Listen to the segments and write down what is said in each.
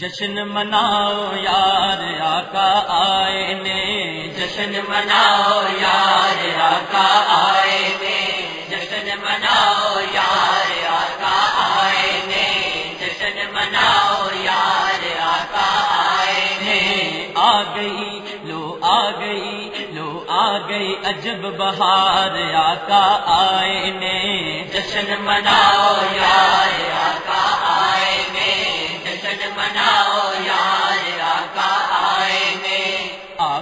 جشن مناؤ یار آقا آئے نے۔ جشن مناؤ یار آقا آئے نے۔ جشن مناؤ یار آقا آئے نے۔ جشن مناؤ یار آقا آئے نے۔ آ گئی، لو آ گئی، لو آ گئی عجب بہار آقا آئے نے۔ جشن مناؤ یار آقا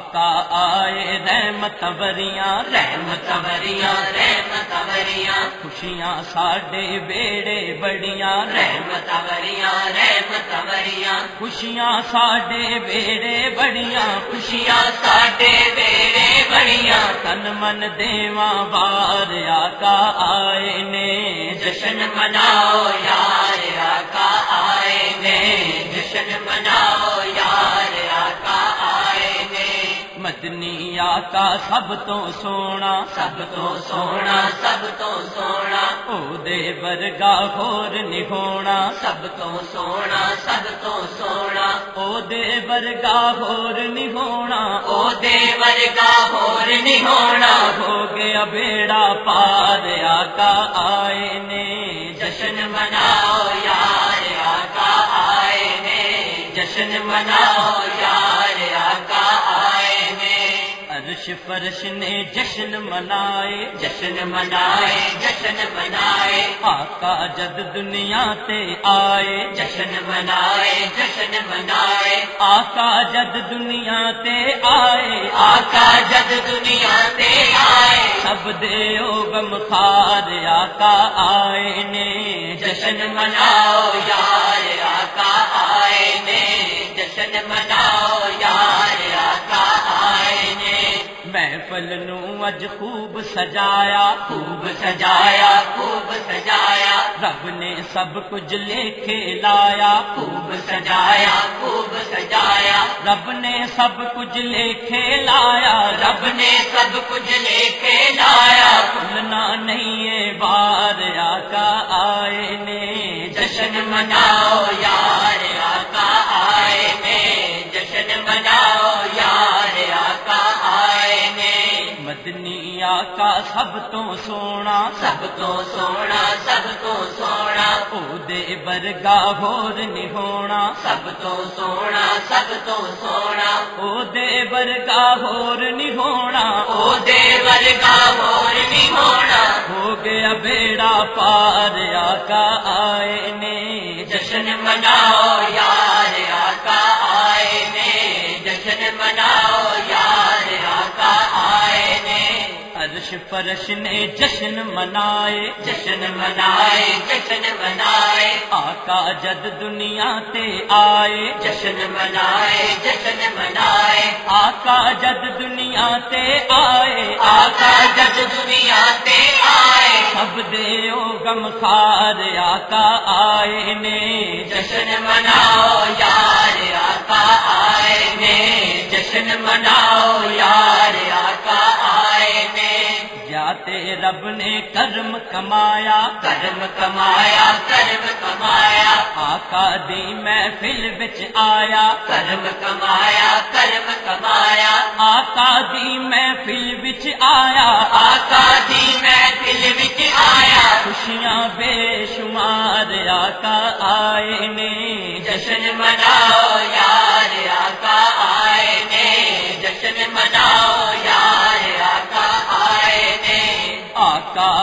آقا آئے رحمت بریاں رحمت بریاں رحمت بریاں خوشیاں ساڈے بیڑے بڑیاں، رحمت بریاں رحمت بریاں خوشیاں ساڈے بیڑے بڑیاں، خوشیاں ساڈے بیڑے بڑیاں۔ تن من دیواں بار آقا آئے نے، جشن مناؤ یار آقا آئے نے۔ جشن مناؤ یار مدنی آقا سب تو سونا سب تو سونا سب تو سونا او دے ورگا ہور نہیں ہونا سب تو سونا سب تو سونا او دے ورگا ہور نہیں ہونا او دے ورگا ہور نہیں ہونا ہو گیا بیڑا پار آقا آئے نے جشن مناؤ یار آقا آئے نے جشن مناؤ یار عرش فرش نے جشن منائے جشن منائے جشن منائے۔ آقا جد دنیا تے آئے، جشن منائے جشن منائے۔ آقا جد دنیا تے آئے، آقا جد دنیا تے آئے۔ سب دے غم خار آقا آئے نے، جشن مناؤ یار آقا نو اج خوب سجایا خوب سجایا خوب سجایا۔ رب نے سب کچھ لے کے لایا، خوب سجایا خوب سجایا۔ رب نے سب کچھ لے کے لایا، رب نے سب کچھ لے کے لایا بھولنا نہیں ہے بار آقا آئے نے، جشن مناؤ یار آقا آئے نے۔ جشن مناؤ آقا سب تو سونا سب تو سونا سب تو سونا۔ او دے برگا ہور نہیں ہونا۔ سب تو سونا سب تو سونا۔ او دے برگا ہور نہیں ہونا۔ او دے برگا ہور نہیں ہونا۔ ہو گیا بیڑا پار آقا آئے نے۔ جشن مناؤ یار عرش فرش نے جشن منائے جشن منائے جشن منائے۔ آقا جد دنیا تے آئے۔ جشن منائے جشن منائے۔ آقا جد دنیا تے آئے۔ آقا جد دنیا تے آئے۔ سب دے غم خار آقا آئے نے۔ جشن مناؤ یار آقا آئے نے۔ جشن مناؤ یار آقا جاتے رب نے کرم کمایا کرم کمایا کرم کمایا۔ آقا دی محفل بچ آیا۔ کرم کمایا کرم کمایا۔ آقا دی محفل بچ آیا۔ آقا دی محفل بچ آیا۔ خوشیاں بے شمار آقا آئے نے۔ جشن مناؤ۔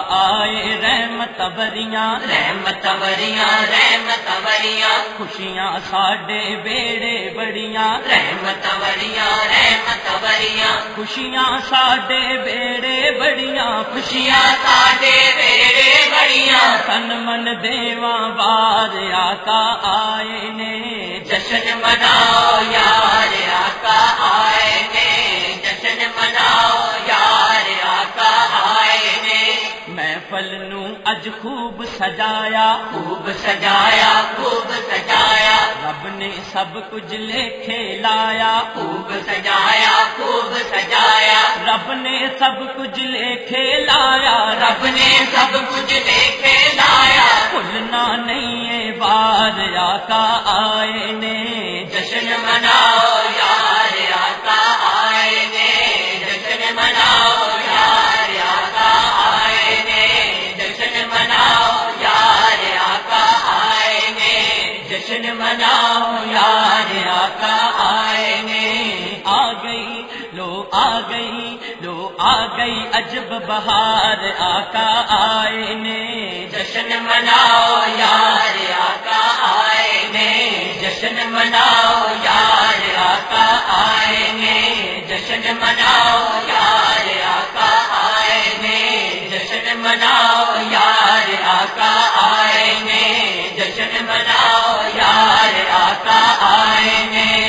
آئے رحمت بریاں رحمت بریاں رحمت بریاں خوشیاں ساڈے بیڑے بڑیاں رحمت بریاں رحمت بریاں خوشیاں ساڈے بیڑے بڑیاں خوشیاں ساڈے بیڑے بڑیاں۔ تن من دیواں بار آقا آئے نے جشن مناؤ خوب سجایا خوب سجایا خوب سجایا۔ رب نے سب کچھ لے کھیلایا خوب سجایا خوب سجایا۔ رب نے سب کچھ لے کھیلایا رب نے سب کچھ لے کھیلایا کھلنا نہیں ہے بار آقا آ آئے آ گئی، لو آ گئی، لو آ گئی، عجب بہار آقا آئے نے۔ جشن مناؤ یار آقا آئے نے۔ جشن مناؤ یار آقا آئے نے۔ جشن مناؤ یار آقا آئے